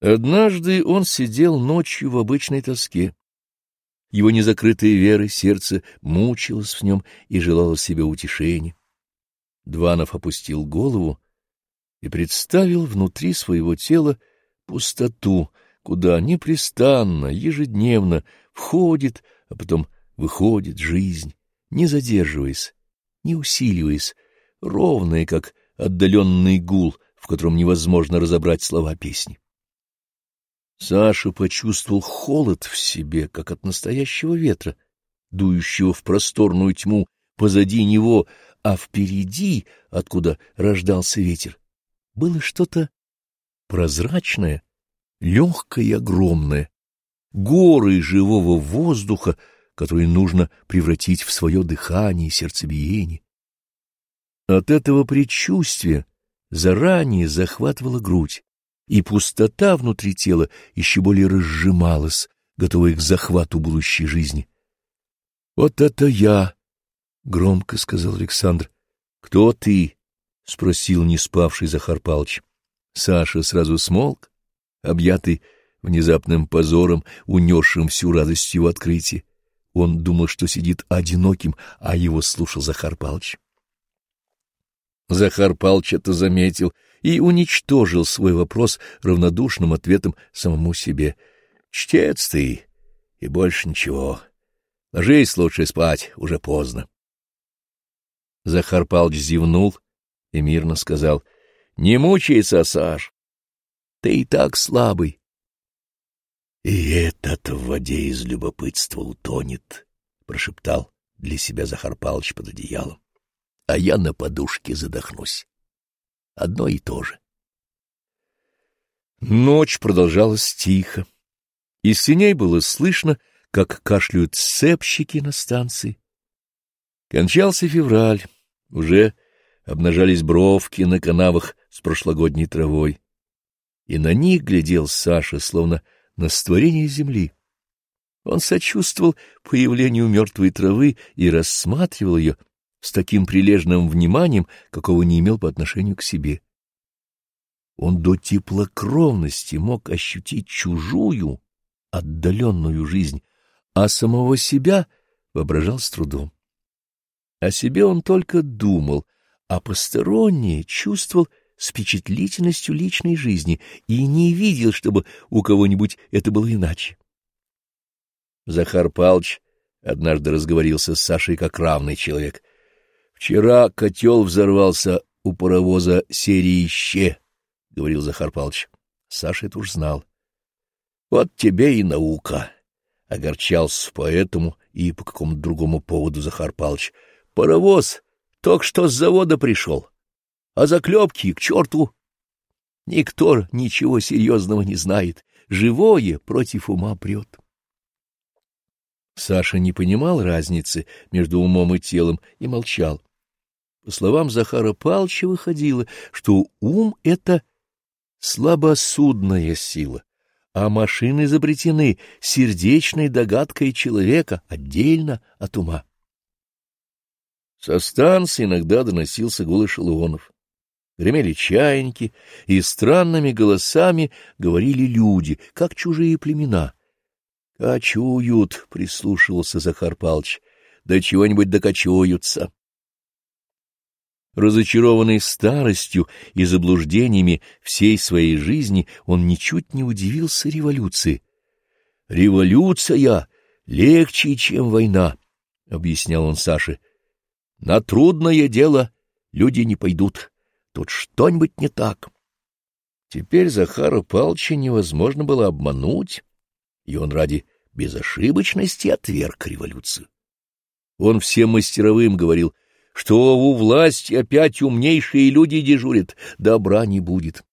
Однажды он сидел ночью в обычной тоске. Его незакрытые веры сердце мучилось в нем и желало себе утешения. Дванов опустил голову и представил внутри своего тела пустоту, куда непрестанно, ежедневно входит, а потом выходит жизнь, не задерживаясь, не усиливаясь, ровная, как отдаленный гул, в котором невозможно разобрать слова песни. Саша почувствовал холод в себе, как от настоящего ветра, дующего в просторную тьму позади него, а впереди, откуда рождался ветер, было что-то прозрачное, легкое и огромное, горы живого воздуха, которые нужно превратить в свое дыхание и сердцебиение. От этого предчувствия заранее захватывала грудь и пустота внутри тела еще более разжималась, готовая к захвату будущей жизни. — Вот это я! — громко сказал Александр. — Кто ты? — спросил не спавший Захар Палыч. Саша сразу смолк, объятый внезапным позором, унесшим всю радость его открытия. Он думал, что сидит одиноким, а его слушал Захар Палыч. Захар Палыч это заметил — и уничтожил свой вопрос равнодушным ответом самому себе. «Чтец ты, и больше ничего. Ложись лучше спать, уже поздно». Захар Палыч зевнул и мирно сказал, «Не мучайся, Саш, ты и так слабый». «И этот в воде из любопытства утонет», — прошептал для себя Захар Палыч под одеялом, «а я на подушке задохнусь» одно и то же. Ночь продолжалась тихо. Из синей было слышно, как кашляют сцепщики на станции. Кончался февраль, уже обнажались бровки на канавах с прошлогодней травой, и на них глядел Саша, словно на створение земли. Он сочувствовал появлению мертвой травы и рассматривал ее с таким прилежным вниманием, какого не имел по отношению к себе. Он до теплокровности мог ощутить чужую, отдаленную жизнь, а самого себя воображал с трудом. О себе он только думал, а постороннее чувствовал с впечатлительностью личной жизни и не видел, чтобы у кого-нибудь это было иначе. Захар Палч однажды разговорился с Сашей как равный человек. Вчера котел взорвался у паровоза серии «Ще», — говорил Захар Павлович. Саша это уж знал. — Вот тебе и наука. Огорчался по этому и по какому-то другому поводу Захар Павлович. Паровоз только что с завода пришел, а заклепки к черту. Никто ничего серьезного не знает. Живое против ума прет. Саша не понимал разницы между умом и телом и молчал. По словам Захара Палча выходило, что ум — это слабосудная сила, а машины изобретены сердечной догадкой человека отдельно от ума. Со станции иногда доносился гул эшелонов. Гремели чайники, и странными голосами говорили люди, как чужие племена. «Кочуют», — прислушивался Захар Палч, — «да чего-нибудь докочуются». Разочарованный старостью и заблуждениями всей своей жизни, он ничуть не удивился революции. «Революция легче, чем война», — объяснял он Саше. «На трудное дело люди не пойдут. Тут что-нибудь не так». Теперь Захара Палча невозможно было обмануть, и он ради безошибочности отверг революцию. Он всем мастеровым говорил — что у власти опять умнейшие люди дежурят, добра не будет.